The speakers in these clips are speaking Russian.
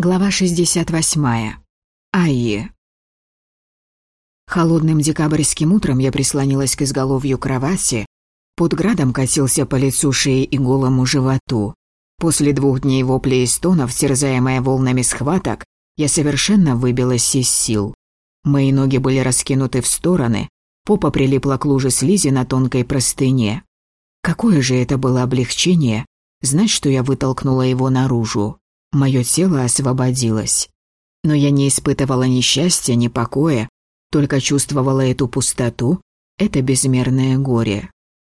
Глава 68. Айи. Холодным декабрьским утром я прислонилась к изголовью кровати. Под градом катился по лицу шеи и голому животу. После двух дней воплей и стонов, терзаемая волнами схваток, я совершенно выбилась из сил. Мои ноги были раскинуты в стороны, попа прилипла к луже слизи на тонкой простыне. Какое же это было облегчение, знать, что я вытолкнула его наружу. Мое тело освободилось. Но я не испытывала ни счастья, ни покоя, только чувствовала эту пустоту, это безмерное горе.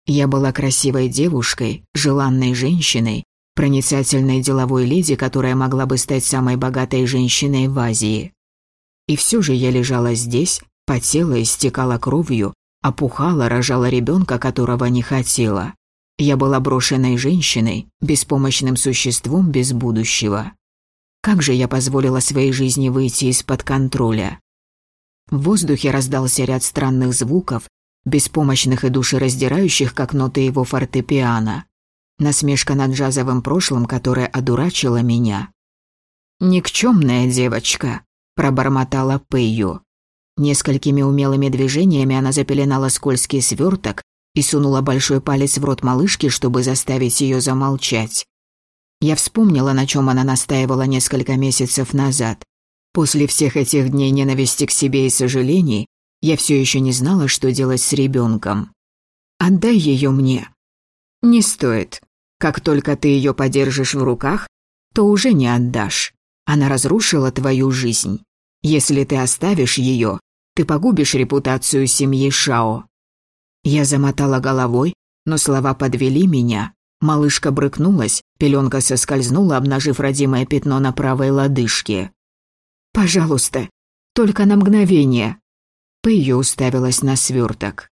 Я была красивой девушкой, желанной женщиной, проницательной деловой леди, которая могла бы стать самой богатой женщиной в Азии. И все же я лежала здесь, потела, истекала кровью, опухала, рожала ребенка, которого не хотела. Я была брошенной женщиной, беспомощным существом без будущего. Как же я позволила своей жизни выйти из-под контроля? В воздухе раздался ряд странных звуков, беспомощных и душераздирающих, как ноты его фортепиано. Насмешка над джазовым прошлым, которое одурачило меня. «Никчемная девочка», – пробормотала Пэйю. Несколькими умелыми движениями она запеленала скользкий сверток, и сунула большой палец в рот малышки, чтобы заставить ее замолчать. Я вспомнила, на чем она настаивала несколько месяцев назад. После всех этих дней ненависти к себе и сожалений, я все еще не знала, что делать с ребенком. «Отдай ее мне». «Не стоит. Как только ты ее подержишь в руках, то уже не отдашь. Она разрушила твою жизнь. Если ты оставишь ее, ты погубишь репутацию семьи Шао. Я замотала головой, но слова подвели меня. Малышка брыкнулась, пеленка соскользнула, обнажив родимое пятно на правой лодыжке. «Пожалуйста, только на мгновение». Пэйо уставилась на сверток.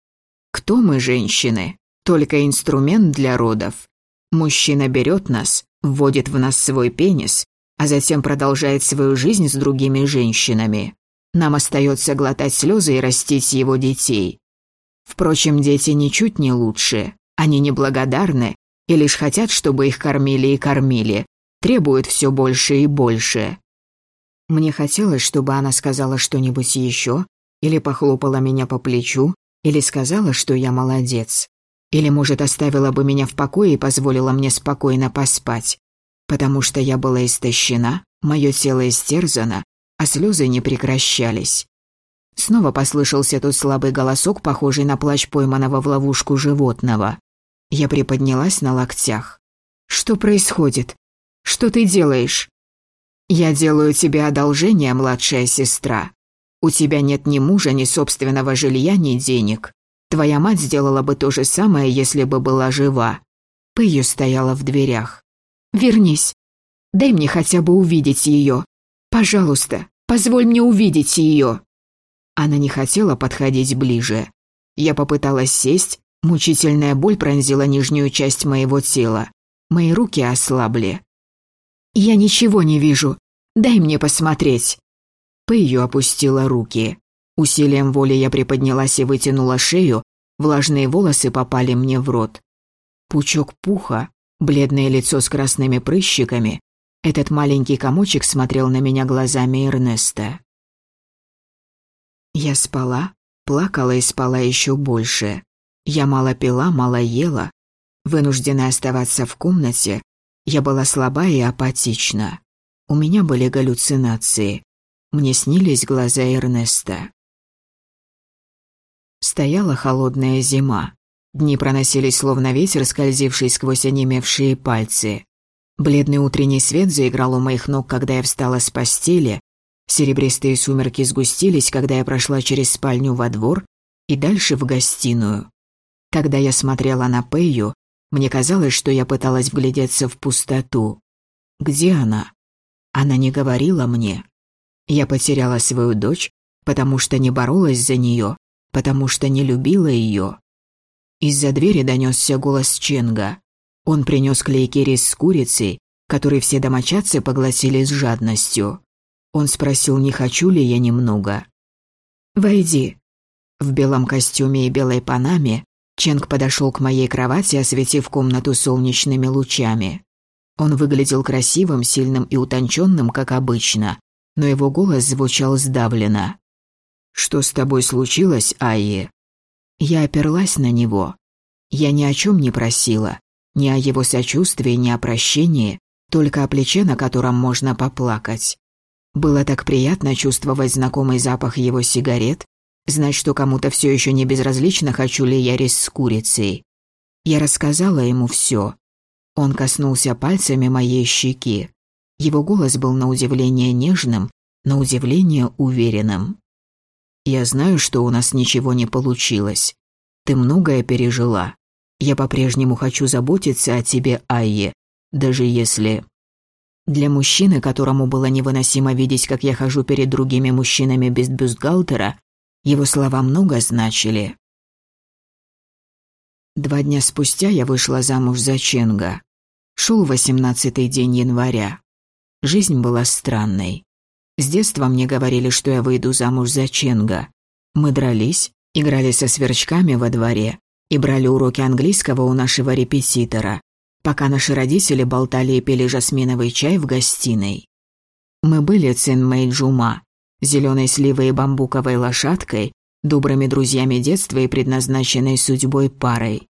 «Кто мы, женщины? Только инструмент для родов. Мужчина берет нас, вводит в нас свой пенис, а затем продолжает свою жизнь с другими женщинами. Нам остается глотать слезы и растить его детей. Впрочем, дети ничуть не лучше. Они неблагодарны и лишь хотят, чтобы их кормили и кормили, требуют все больше и больше. Мне хотелось, чтобы она сказала что-нибудь еще, или похлопала меня по плечу, или сказала, что я молодец. Или, может, оставила бы меня в покое и позволила мне спокойно поспать. Потому что я была истощена, мое тело истерзано, а слезы не прекращались. Снова послышался тот слабый голосок, похожий на плач пойманного в ловушку животного. Я приподнялась на локтях. «Что происходит? Что ты делаешь?» «Я делаю тебе одолжение, младшая сестра. У тебя нет ни мужа, ни собственного жилья, ни денег. Твоя мать сделала бы то же самое, если бы была жива». Пэйю стояла в дверях. «Вернись. Дай мне хотя бы увидеть ее. Пожалуйста, позволь мне увидеть ее». Она не хотела подходить ближе. Я попыталась сесть, мучительная боль пронзила нижнюю часть моего тела. Мои руки ослабли. «Я ничего не вижу. Дай мне посмотреть». Пэйю опустила руки. Усилием воли я приподнялась и вытянула шею, влажные волосы попали мне в рот. Пучок пуха, бледное лицо с красными прыщиками. Этот маленький комочек смотрел на меня глазами Эрнеста. Я спала, плакала и спала еще больше. Я мало пила, мало ела. Вынуждена оставаться в комнате, я была слаба и апатична. У меня были галлюцинации. Мне снились глаза Эрнеста. Стояла холодная зима. Дни проносились словно ветер, скользивший сквозь онемевшие пальцы. Бледный утренний свет заиграл у моих ног, когда я встала с постели, Серебристые сумерки сгустились, когда я прошла через спальню во двор и дальше в гостиную. Когда я смотрела на Пэйю, мне казалось, что я пыталась вглядеться в пустоту. Где она? Она не говорила мне. Я потеряла свою дочь, потому что не боролась за нее, потому что не любила ее. Из-за двери донесся голос Ченга. Он принес клейкий рис с курицей, который все домочадцы поглотили с жадностью. Он спросил, не хочу ли я немного. «Войди». В белом костюме и белой панаме Ченг подошел к моей кровати, осветив комнату солнечными лучами. Он выглядел красивым, сильным и утонченным, как обычно, но его голос звучал сдавленно. «Что с тобой случилось, Айе?» Я оперлась на него. Я ни о чем не просила, ни о его сочувствии, ни о прощении, только о плече, на котором можно поплакать. Было так приятно чувствовать знакомый запах его сигарет, знать, что кому-то все еще не безразлично, хочу ли я рис с курицей. Я рассказала ему все. Он коснулся пальцами моей щеки. Его голос был на удивление нежным, на удивление уверенным. «Я знаю, что у нас ничего не получилось. Ты многое пережила. Я по-прежнему хочу заботиться о тебе, Айе, даже если... Для мужчины, которому было невыносимо видеть, как я хожу перед другими мужчинами без бюстгальтера, его слова много значили. Два дня спустя я вышла замуж за Ченга. Шел восемнадцатый день января. Жизнь была странной. С детства мне говорили, что я выйду замуж за Ченга. Мы дрались, играли со сверчками во дворе и брали уроки английского у нашего репетитора, пока наши родители болтали и пили жасминовый чай в гостиной. Мы были Цинмэй Джума, зеленой сливой и бамбуковой лошадкой, добрыми друзьями детства и предназначенной судьбой парой.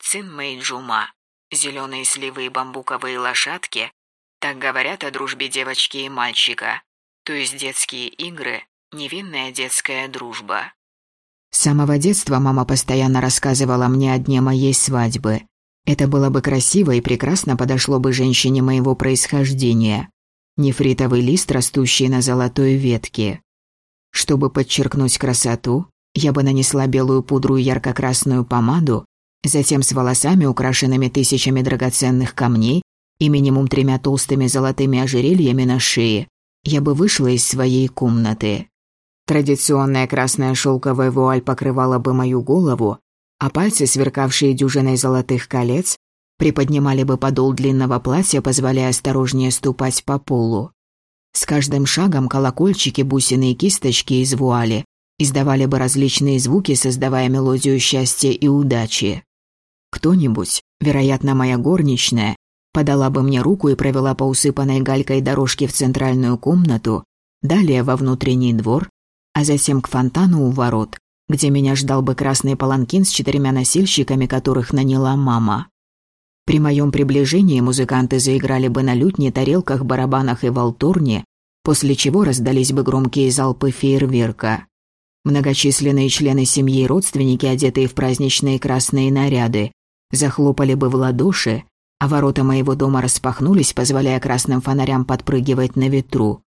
Цинмэй Джума, зеленые сливы и бамбуковые лошадки, так говорят о дружбе девочки и мальчика, то есть детские игры, невинная детская дружба. С самого детства мама постоянно рассказывала мне о дне моей свадьбы, это было бы красиво и прекрасно подошло бы женщине моего происхождения. Нефритовый лист, растущий на золотой ветке. Чтобы подчеркнуть красоту, я бы нанесла белую пудру и ярко-красную помаду, затем с волосами, украшенными тысячами драгоценных камней и минимум тремя толстыми золотыми ожерельями на шее, я бы вышла из своей комнаты. Традиционная красная шелковая вуаль покрывала бы мою голову, а пальцы, сверкавшие дюжиной золотых колец, приподнимали бы подол длинного платья, позволяя осторожнее ступать по полу. С каждым шагом колокольчики, бусины и кисточки из вуали издавали бы различные звуки, создавая мелодию счастья и удачи. Кто-нибудь, вероятно, моя горничная, подала бы мне руку и провела по усыпанной галькой дорожке в центральную комнату, далее во внутренний двор, а затем к фонтану у ворот, где меня ждал бы красный паланкин с четырьмя носильщиками, которых наняла мама. При моем приближении музыканты заиграли бы на лютне, тарелках, барабанах и волторне, после чего раздались бы громкие залпы фейерверка. Многочисленные члены семьи и родственники, одетые в праздничные красные наряды, захлопали бы в ладоши, а ворота моего дома распахнулись, позволяя красным фонарям подпрыгивать на ветру.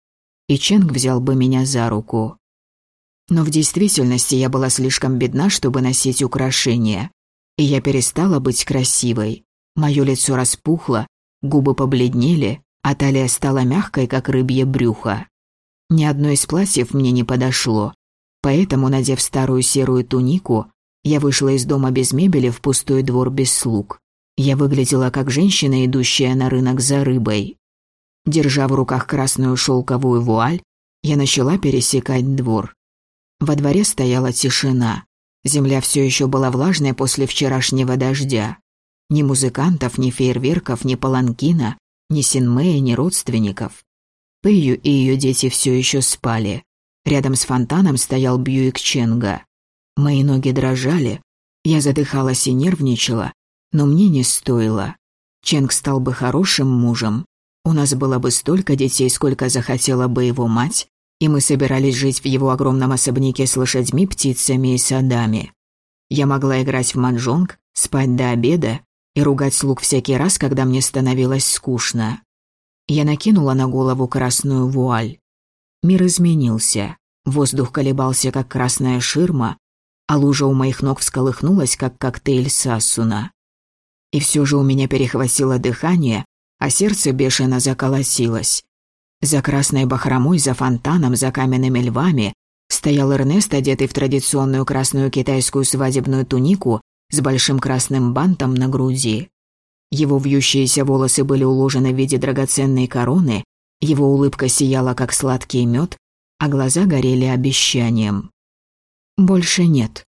И Ченг взял бы меня за руку. Но в действительности я была слишком бедна, чтобы носить украшения. И я перестала быть красивой. Мое лицо распухло, губы побледнели, а талия стала мягкой, как рыбье брюхо. Ни одно из платьев мне не подошло, поэтому, надев старую серую тунику, я вышла из дома без мебели в пустой двор без слуг. Я выглядела как женщина, идущая на рынок за рыбой. Держа в руках красную шелковую вуаль, я начала пересекать двор. Во дворе стояла тишина. Земля все еще была влажной после вчерашнего дождя. Ни музыкантов, ни фейерверков, ни паланкина, ни Синмея, ни родственников. Пэйю и ее дети все еще спали. Рядом с фонтаном стоял Бьюик Ченга. Мои ноги дрожали. Я задыхалась и нервничала, но мне не стоило. Ченг стал бы хорошим мужем. У нас было бы столько детей, сколько захотела бы его мать, и мы собирались жить в его огромном особняке с лошадьми, птицами и садами. Я могла играть в маджонг, спать до обеда и ругать слуг всякий раз, когда мне становилось скучно. Я накинула на голову красную вуаль. Мир изменился. Воздух колебался, как красная ширма, а лужа у моих ног всколыхнулась, как коктейль сасуна. И все же у меня перехватило дыхание, а сердце бешено заколосилось. За красной бахромой, за фонтаном, за каменными львами стоял Эрнест, одетый в традиционную красную китайскую свадебную тунику с большим красным бантом на груди. Его вьющиеся волосы были уложены в виде драгоценной короны, его улыбка сияла, как сладкий мед, а глаза горели обещанием. «Больше нет».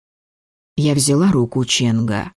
Я взяла руку Ченга.